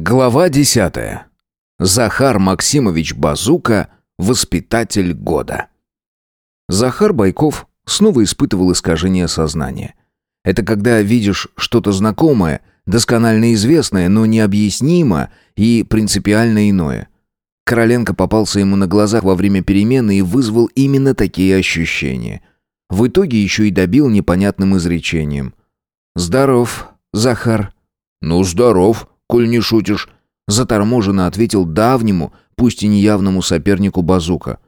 Глава 10. Захар Максимович Базука, воспитатель года. Захар Байков снова испытывал искажение сознания. Это когда видишь что-то знакомое, досконально известное, но необъяснимо и принципиально иное. Короленко попался ему на глазах во время перемены и вызвал именно такие ощущения. В итоге еще и добил непонятным изречением. «Здоров, Захар». «Ну, здоров», коль не шутишь», — заторможенно ответил давнему, пусть и неявному сопернику Базука.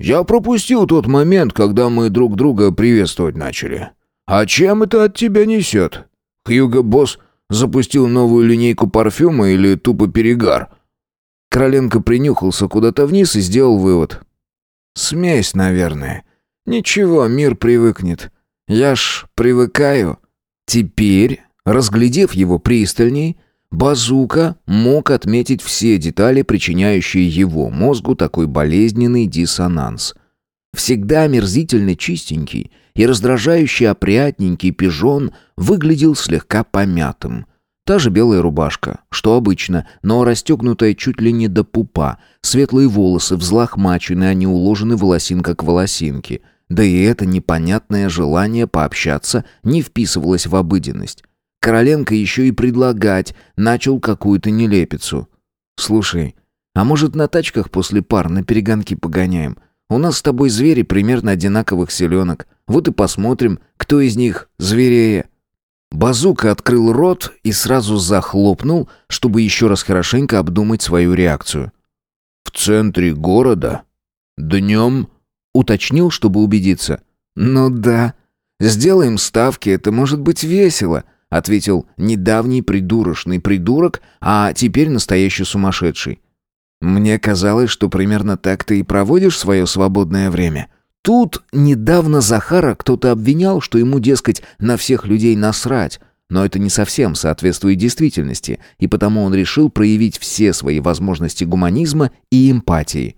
«Я пропустил тот момент, когда мы друг друга приветствовать начали. А чем это от тебя несет? Хьюго Босс запустил новую линейку парфюма или тупо перегар?» Короленко принюхался куда-то вниз и сделал вывод. «Смесь, наверное. Ничего, мир привыкнет. Я ж привыкаю». Теперь, разглядев его пристальней, Базука мог отметить все детали, причиняющие его мозгу такой болезненный диссонанс. Всегда мерзительно чистенький и раздражающий опрятненький пижон выглядел слегка помятым. Та же белая рубашка, что обычно, но расстегнутая чуть ли не до пупа, светлые волосы взлохмачены, они уложены волосинка к волосинке. Да и это непонятное желание пообщаться не вписывалось в обыденность. Короленко еще и предлагать начал какую-то нелепицу. «Слушай, а может на тачках после пар на перегонки погоняем? У нас с тобой звери примерно одинаковых селенок. Вот и посмотрим, кто из них зверее». Базука открыл рот и сразу захлопнул, чтобы еще раз хорошенько обдумать свою реакцию. «В центре города? Днем?» — уточнил, чтобы убедиться. «Ну да. Сделаем ставки, это может быть весело», — ответил недавний придурочный придурок, а теперь настоящий сумасшедший. «Мне казалось, что примерно так ты и проводишь свое свободное время». Тут недавно Захара кто-то обвинял, что ему, дескать, на всех людей насрать, но это не совсем соответствует действительности, и потому он решил проявить все свои возможности гуманизма и эмпатии.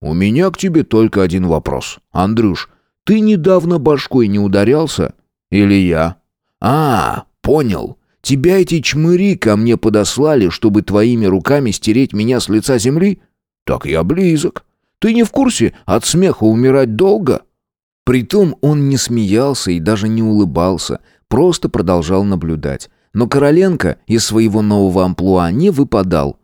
«У меня к тебе только один вопрос. Андрюш, ты недавно башкой не ударялся? Или я?» «А, Понял. Тебя эти чмыри ко мне подослали, чтобы твоими руками стереть меня с лица земли? Так я близок. Ты не в курсе, от смеха умирать долго?» Притом он не смеялся и даже не улыбался, просто продолжал наблюдать. Но Короленко из своего нового амплуа не выпадал.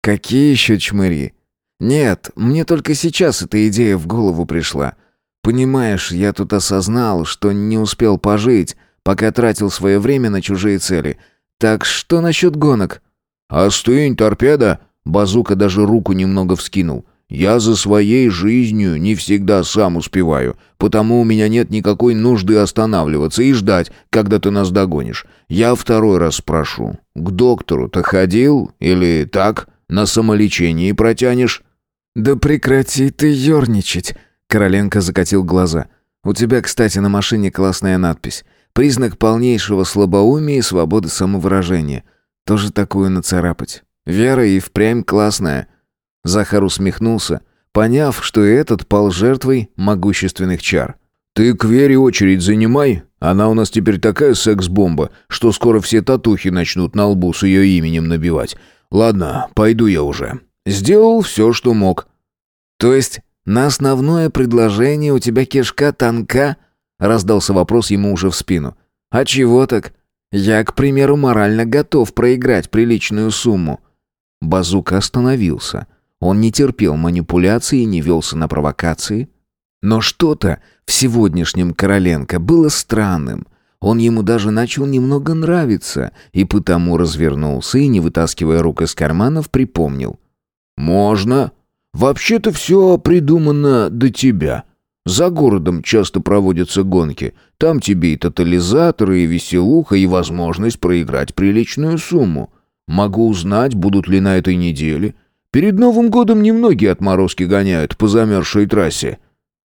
«Какие еще чмыри?» «Нет, мне только сейчас эта идея в голову пришла. Понимаешь, я тут осознал, что не успел пожить, пока тратил свое время на чужие цели. Так что насчет гонок? «Остынь, торпеда!» Базука даже руку немного вскинул. «Я за своей жизнью не всегда сам успеваю, потому у меня нет никакой нужды останавливаться и ждать, когда ты нас догонишь. Я второй раз спрошу. К доктору-то ходил? Или так, на самолечении протянешь?» «Да прекрати ты ерничать!» Короленко закатил глаза. «У тебя, кстати, на машине классная надпись. Признак полнейшего слабоумия и свободы самовыражения. Тоже такую нацарапать. Вера и впрямь классная. Захар усмехнулся, поняв, что этот пал жертвой могущественных чар. «Ты к Вере очередь занимай. Она у нас теперь такая секс-бомба, что скоро все татухи начнут на лбу с ее именем набивать. Ладно, пойду я уже. Сделал все, что мог». «То есть на основное предложение у тебя кишка тонка?» Раздался вопрос ему уже в спину. «А чего так? Я, к примеру, морально готов проиграть приличную сумму». Базука остановился. Он не терпел манипуляций и не велся на провокации. Но что-то в сегодняшнем Короленко было странным. Он ему даже начал немного нравиться, и потому развернулся и, не вытаскивая рук из карманов, припомнил. «Можно. Вообще-то все придумано до тебя. За городом часто проводятся гонки. Там тебе и тотализаторы, и веселуха, и возможность проиграть приличную сумму. Могу узнать, будут ли на этой неделе. Перед Новым годом немногие отморозки гоняют по замерзшей трассе».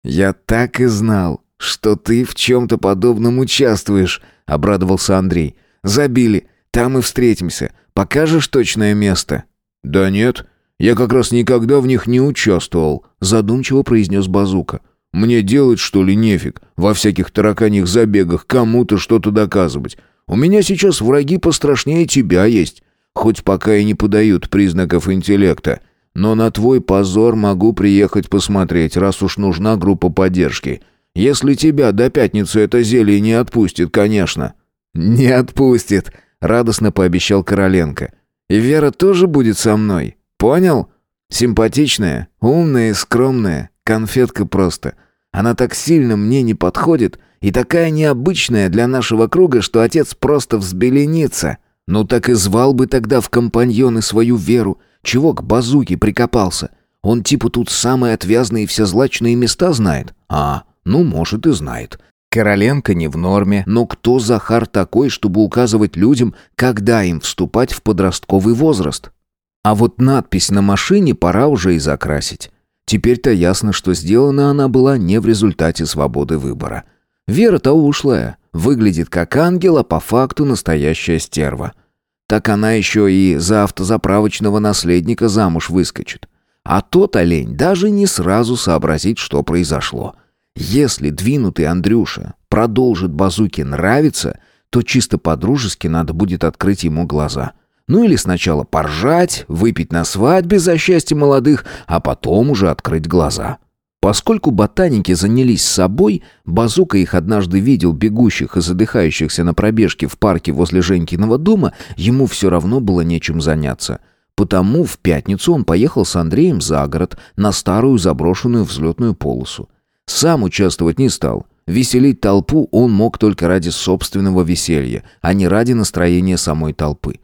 «Я так и знал, что ты в чем-то подобном участвуешь», — обрадовался Андрей. «Забили. Там и встретимся. Покажешь точное место?» «Да нет, я как раз никогда в них не участвовал», — задумчиво произнес Базука. Мне делать, что ли, нефиг во всяких тараканьих забегах кому-то что-то доказывать. У меня сейчас враги пострашнее тебя есть. хоть пока и не подают признаков интеллекта. Но на твой позор могу приехать посмотреть, раз уж нужна группа поддержки. Если тебя до пятницы это зелье не отпустит, конечно». «Не отпустит», — радостно пообещал Короленко. «И Вера тоже будет со мной. Понял? Симпатичная, умная и скромная, конфетка просто. Она так сильно мне не подходит и такая необычная для нашего круга, что отец просто взбеленится. Ну так и звал бы тогда в компаньоны свою Веру. Чего к базуке прикопался? Он типа тут самые отвязные и всезлачные места знает? А, ну, может, и знает. Короленко не в норме, но кто Захар такой, чтобы указывать людям, когда им вступать в подростковый возраст? А вот надпись на машине пора уже и закрасить. Теперь-то ясно, что сделана она была не в результате свободы выбора. Вера-то ушлая, выглядит как ангел, а по факту настоящая стерва. Так она еще и за автозаправочного наследника замуж выскочит. А тот олень даже не сразу сообразит, что произошло. Если двинутый Андрюша продолжит базуке нравиться, то чисто по-дружески надо будет открыть ему глаза – ну или сначала поржать, выпить на свадьбе за счастье молодых, а потом уже открыть глаза. Поскольку ботаники занялись собой, Базука их однажды видел бегущих и задыхающихся на пробежке в парке возле Женькиного дома, ему все равно было нечем заняться. Потому в пятницу он поехал с Андреем за город на старую заброшенную взлетную полосу. Сам участвовать не стал. Веселить толпу он мог только ради собственного веселья, а не ради настроения самой толпы.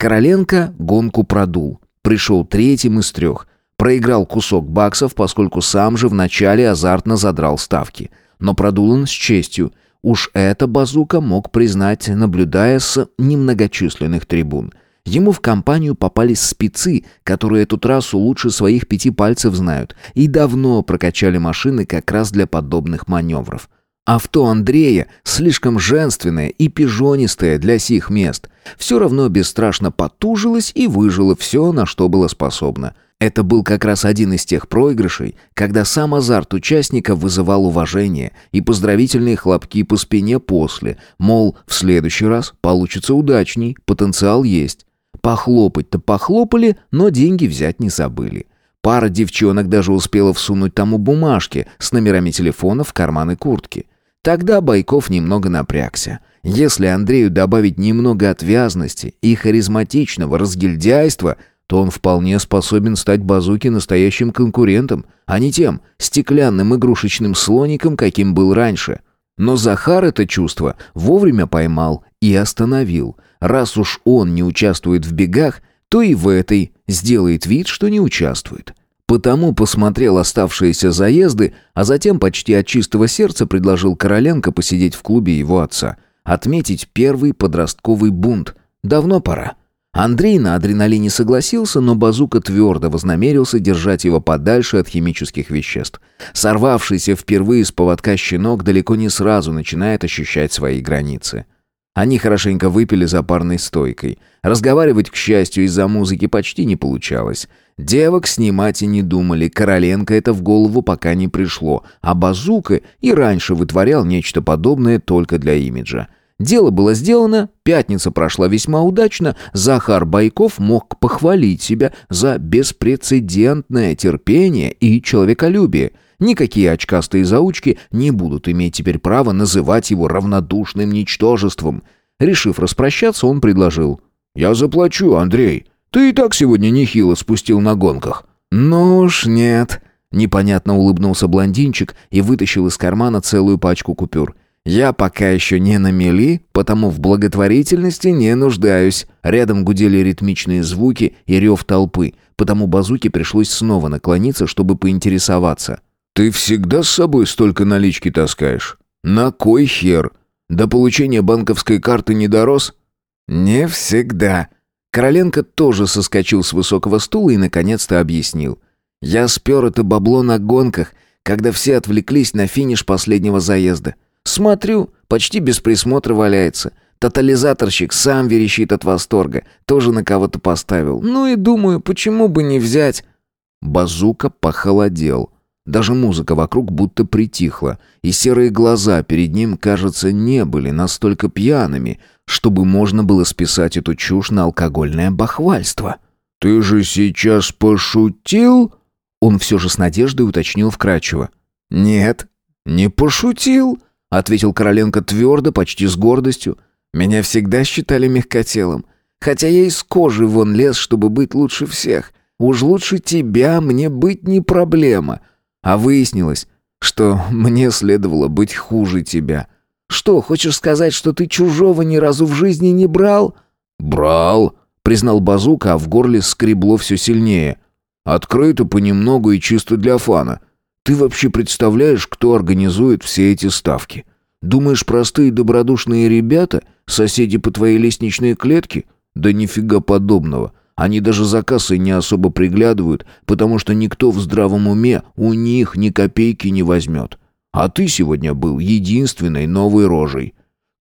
Короленко гонку продул. Пришел третьим из трех. Проиграл кусок баксов, поскольку сам же вначале азартно задрал ставки. Но продул он с честью. Уж это Базука мог признать, наблюдая с немногочисленных трибун. Ему в компанию попались спецы, которые эту трассу лучше своих пяти пальцев знают, и давно прокачали машины как раз для подобных маневров. Авто Андрея слишком женственное и пижонистое для сих мест. Все равно бесстрашно потужилось и выжило все, на что было способно. Это был как раз один из тех проигрышей, когда сам азарт участника вызывал уважение и поздравительные хлопки по спине после, мол, в следующий раз получится удачней, потенциал есть. Похлопать-то похлопали, но деньги взять не забыли. Пара девчонок даже успела всунуть тому бумажки с номерами телефона в карманы куртки. Тогда Байков немного напрягся. Если Андрею добавить немного отвязности и харизматичного разгильдяйства, то он вполне способен стать базуки настоящим конкурентом, а не тем стеклянным игрушечным слоником, каким был раньше. Но Захар это чувство вовремя поймал и остановил. Раз уж он не участвует в бегах, то и в этой сделает вид, что не участвует. Потому посмотрел оставшиеся заезды, а затем почти от чистого сердца предложил Короленко посидеть в клубе его отца. Отметить первый подростковый бунт. Давно пора. Андрей на адреналине согласился, но Базука твердо вознамерился держать его подальше от химических веществ. Сорвавшийся впервые с поводка щенок далеко не сразу начинает ощущать свои границы. Они хорошенько выпили за парной стойкой. Разговаривать, к счастью, из-за музыки почти не получалось. Девок снимать и не думали, Короленко это в голову пока не пришло, а Базука и раньше вытворял нечто подобное только для имиджа. Дело было сделано, пятница прошла весьма удачно, Захар Байков мог похвалить себя за беспрецедентное терпение и человеколюбие. Никакие очкастые заучки не будут иметь теперь права называть его равнодушным ничтожеством. Решив распрощаться, он предложил. «Я заплачу, Андрей. Ты и так сегодня нехило спустил на гонках». «Ну уж нет», — непонятно улыбнулся блондинчик и вытащил из кармана целую пачку купюр. «Я пока еще не на мели, потому в благотворительности не нуждаюсь». Рядом гудели ритмичные звуки и рев толпы, потому базуке пришлось снова наклониться, чтобы поинтересоваться. «Ты всегда с собой столько налички таскаешь? На кой хер? До получения банковской карты не дорос?» «Не всегда», Короленко тоже соскочил с высокого стула и наконец-то объяснил. «Я спер это бабло на гонках, когда все отвлеклись на финиш последнего заезда. Смотрю, почти без присмотра валяется. Тотализаторщик сам верещит от восторга, тоже на кого-то поставил. Ну и думаю, почему бы не взять...» Базука похолодел. Даже музыка вокруг будто притихла, и серые глаза перед ним, кажется, не были настолько пьяными, чтобы можно было списать эту чушь на алкогольное бахвальство. «Ты же сейчас пошутил?» Он все же с надеждой уточнил вкрадчиво. «Нет, не пошутил», — ответил Короленко твердо, почти с гордостью. «Меня всегда считали мягкотелым, хотя я из кожи вон лез, чтобы быть лучше всех. Уж лучше тебя мне быть не проблема. А выяснилось, что мне следовало быть хуже тебя. Что, хочешь сказать, что ты чужого ни разу в жизни не брал?» «Брал», — признал Базука, а в горле скребло все сильнее. «Открыто, понемногу и чисто для фана. Ты вообще представляешь, кто организует все эти ставки? Думаешь, простые добродушные ребята, соседи по твоей лестничной клетке? Да нифига подобного. Они даже за кассой не особо приглядывают, потому что никто в здравом уме у них ни копейки не возьмет. А ты сегодня был единственной новой рожей.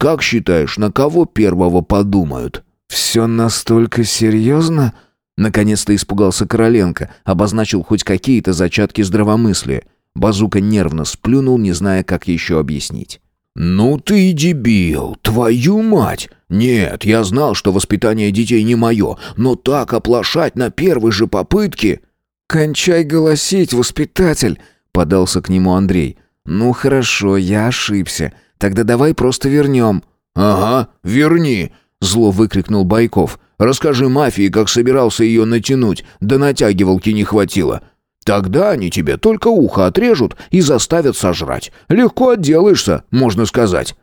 Как считаешь, на кого первого подумают?» «Все настолько серьезно?» Наконец-то испугался Короленко, обозначил хоть какие-то зачатки здравомыслия. Базука нервно сплюнул, не зная, как еще объяснить. «Ну ты и дебил, твою мать! Нет, я знал, что воспитание детей не мое, но так оплошать на первой же попытке...» «Кончай голосить, воспитатель!» — подался к нему Андрей. «Ну хорошо, я ошибся. Тогда давай просто вернем». «Ага, верни!» — зло выкрикнул Байков. «Расскажи мафии, как собирался ее натянуть, да натягивалки не хватило. Тогда они тебе только ухо отрежут и заставят сожрать. Легко отделаешься, можно сказать».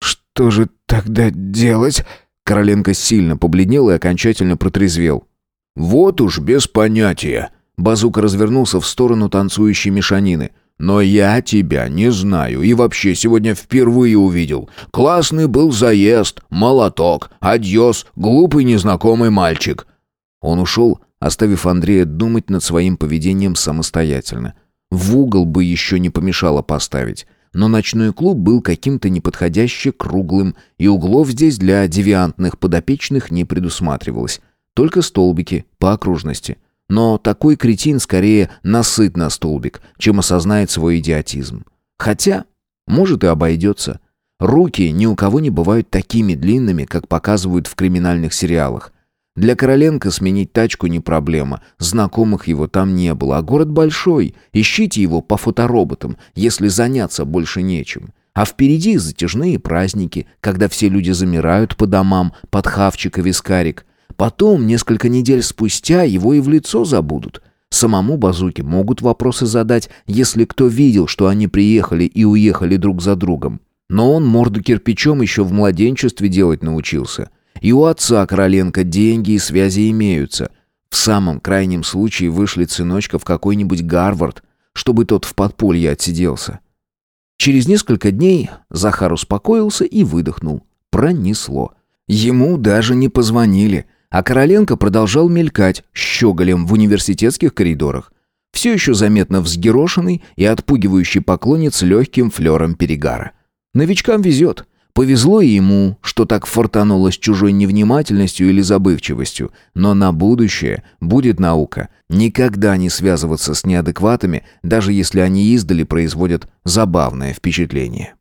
«Что же тогда делать?» Короленко сильно побледнел и окончательно протрезвел. «Вот уж без понятия». Базука развернулся в сторону танцующей мешанины. «Но я тебя не знаю и вообще сегодня впервые увидел. Классный был заезд, молоток, адьос, глупый незнакомый мальчик». Он ушел, оставив Андрея думать над своим поведением самостоятельно. В угол бы еще не помешало поставить. Но ночной клуб был каким-то неподходяще круглым, и углов здесь для девиантных подопечных не предусматривалось. Только столбики по окружности. Но такой кретин скорее насыт на столбик, чем осознает свой идиотизм. Хотя, может и обойдется. Руки ни у кого не бывают такими длинными, как показывают в криминальных сериалах. Для Короленко сменить тачку не проблема. Знакомых его там не было, а город большой. Ищите его по фотороботам, если заняться больше нечем. А впереди затяжные праздники, когда все люди замирают по домам под хавчик и вискарик. Потом, несколько недель спустя, его и в лицо забудут. Самому Базуке могут вопросы задать, если кто видел, что они приехали и уехали друг за другом. Но он морду кирпичом еще в младенчестве делать научился. И у отца Короленко деньги и связи имеются. В самом крайнем случае вышли сыночка в какой-нибудь Гарвард, чтобы тот в подполье отсиделся. Через несколько дней Захар успокоился и выдохнул. Пронесло. Ему даже не позвонили, а Короленко продолжал мелькать щеголем в университетских коридорах. Все еще заметно взгерошенный и отпугивающий поклонниц легким флером перегара. Новичкам везет. Повезло ему, что так фортануло с чужой невнимательностью или забывчивостью, но на будущее будет наука. Никогда не связываться с неадекватами, даже если они издали производят забавное впечатление.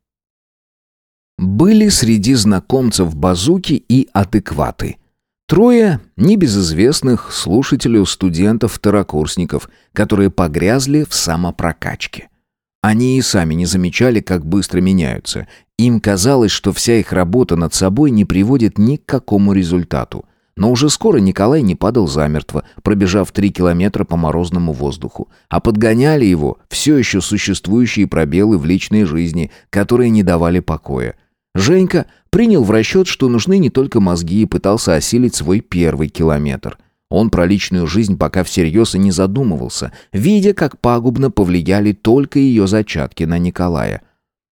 Были среди знакомцев базуки и адекваты. Трое небезызвестных слушателей студентов-второкурсников, которые погрязли в самопрокачке. Они и сами не замечали, как быстро меняются. Им казалось, что вся их работа над собой не приводит ни к какому результату. Но уже скоро Николай не падал замертво, пробежав три километра по морозному воздуху. А подгоняли его все еще существующие пробелы в личной жизни, которые не давали покоя. Женька принял в расчет, что нужны не только мозги, и пытался осилить свой первый километр – он про личную жизнь пока всерьез и не задумывался, видя, как пагубно повлияли только ее зачатки на Николая.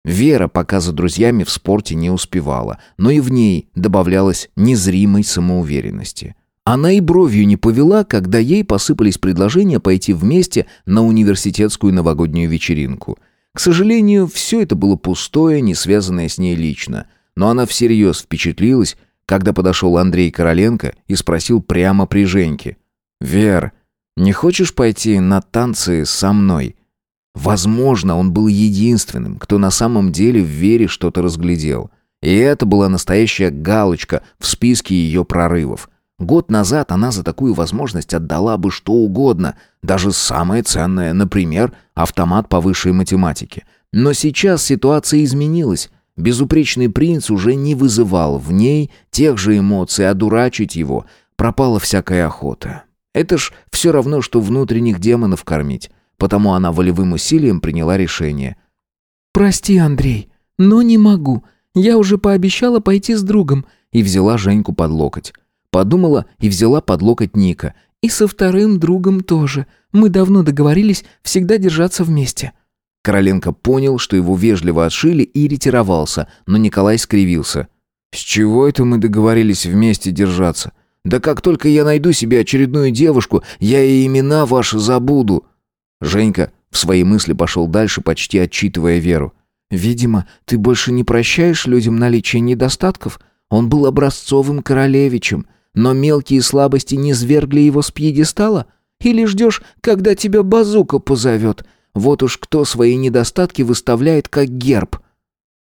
Вера пока за друзьями в спорте не успевала, но и в ней добавлялась незримой самоуверенности. Она и бровью не повела, когда ей посыпались предложения пойти вместе на университетскую новогоднюю вечеринку. К сожалению, все это было пустое, не связанное с ней лично. Но она всерьез впечатлилась когда подошел Андрей Короленко и спросил прямо при Женьке. «Вер, не хочешь пойти на танцы со мной?» Возможно, он был единственным, кто на самом деле в Вере что-то разглядел. И это была настоящая галочка в списке ее прорывов. Год назад она за такую возможность отдала бы что угодно, даже самое ценное, например, автомат по высшей математике. Но сейчас ситуация изменилась. Безупречный принц уже не вызывал в ней тех же эмоций, а дурачить его пропала всякая охота. Это ж все равно, что внутренних демонов кормить. Потому она волевым усилием приняла решение. «Прости, Андрей, но не могу. Я уже пообещала пойти с другом». И взяла Женьку под локоть. Подумала и взяла под локоть Ника. «И со вторым другом тоже. Мы давно договорились всегда держаться вместе». Короленко понял, что его вежливо отшили и ретировался, но Николай скривился. «С чего это мы договорились вместе держаться? Да как только я найду себе очередную девушку, я и имена ваши забуду». Женька в свои мысли пошел дальше, почти отчитывая Веру. «Видимо, ты больше не прощаешь людям наличие недостатков. Он был образцовым королевичем, но мелкие слабости не свергли его с пьедестала? Или ждешь, когда тебя базука позовет? Вот уж кто свои недостатки выставляет как герб».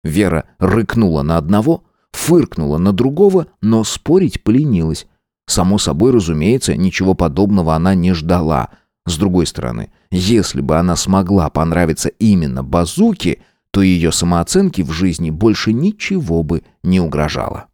Вера рыкнула на одного, фыркнула на другого, но спорить поленилась. Само собой, разумеется, ничего подобного она не ждала. С другой стороны, если бы она смогла понравиться именно базуке, то ее самооценке в жизни больше ничего бы не угрожало.